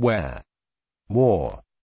where, war,